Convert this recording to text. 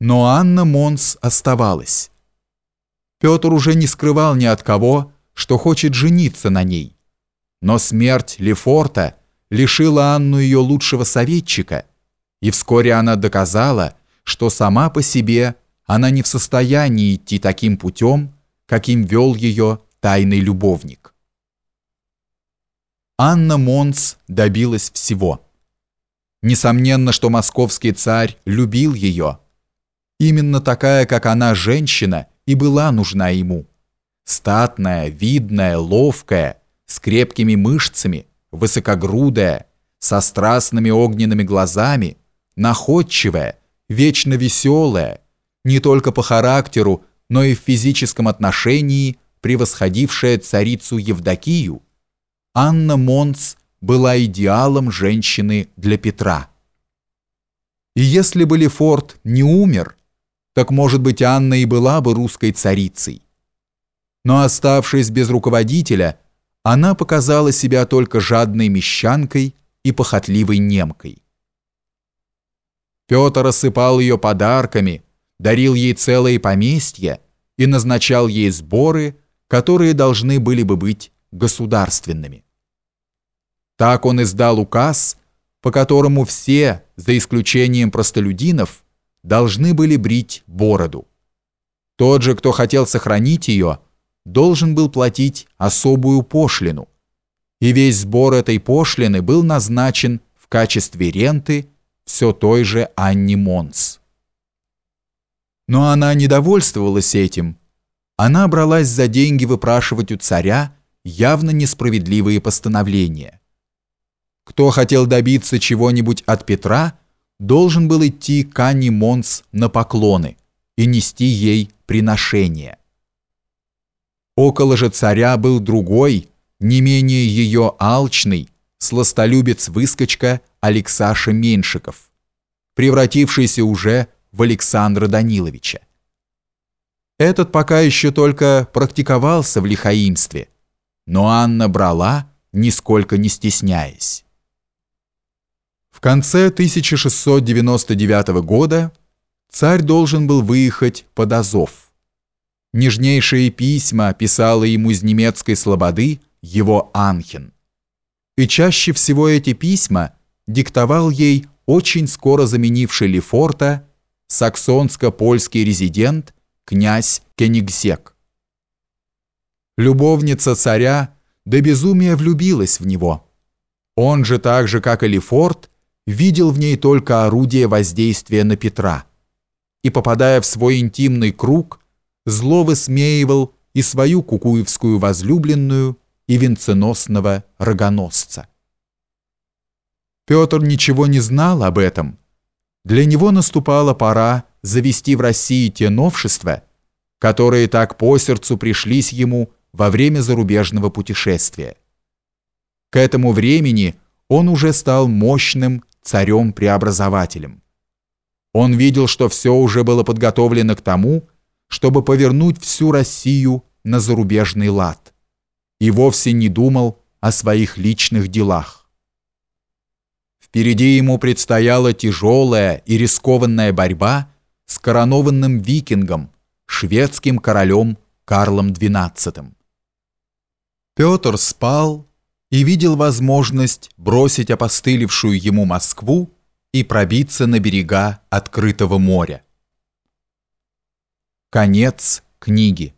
Но Анна Монс оставалась. Петр уже не скрывал ни от кого, что хочет жениться на ней. Но смерть Лефорта лишила Анну ее лучшего советчика, и вскоре она доказала, что сама по себе она не в состоянии идти таким путем, каким вел ее тайный любовник. Анна Монс добилась всего. Несомненно, что московский царь любил ее. Именно такая, как она, женщина, и была нужна ему. Статная, видная, ловкая, с крепкими мышцами, высокогрудая, со страстными огненными глазами, находчивая, вечно веселая, не только по характеру, но и в физическом отношении превосходившая царицу Евдокию, Анна Монц была идеалом женщины для Петра. И если бы Лефорт не умер, так, может быть, Анна и была бы русской царицей. Но оставшись без руководителя, она показала себя только жадной мещанкой и похотливой немкой. Петр осыпал ее подарками, дарил ей целые поместья и назначал ей сборы, которые должны были бы быть государственными. Так он издал указ, по которому все, за исключением простолюдинов, должны были брить бороду. Тот же, кто хотел сохранить ее, должен был платить особую пошлину, и весь сбор этой пошлины был назначен в качестве ренты все той же Анне Монс. Но она не довольствовалась этим. Она бралась за деньги выпрашивать у царя явно несправедливые постановления. Кто хотел добиться чего-нибудь от Петра, должен был идти к Анне Монс на поклоны и нести ей приношения. Около же царя был другой, не менее ее алчный, сластолюбец-выскочка Алексаша Меньшиков, превратившийся уже в Александра Даниловича. Этот пока еще только практиковался в лихаимстве, но Анна брала, нисколько не стесняясь. В конце 1699 года царь должен был выехать под Азов. Нежнейшие письма писала ему из немецкой слободы его Анхен. И чаще всего эти письма диктовал ей очень скоро заменивший Лефорта саксонско-польский резидент князь Кенигсек. Любовница царя до безумия влюбилась в него. Он же так же, как и Лефорт, видел в ней только орудие воздействия на Петра и, попадая в свой интимный круг, зло высмеивал и свою кукуевскую возлюбленную, и венценосного рогоносца. Петр ничего не знал об этом. Для него наступала пора завести в России те новшества, которые так по сердцу пришлись ему во время зарубежного путешествия. К этому времени он уже стал мощным царем-преобразователем. Он видел, что все уже было подготовлено к тому, чтобы повернуть всю Россию на зарубежный лад, и вовсе не думал о своих личных делах. Впереди ему предстояла тяжелая и рискованная борьба с коронованным викингом, шведским королем Карлом XII. Петр спал, и видел возможность бросить опостылевшую ему Москву и пробиться на берега открытого моря. Конец книги.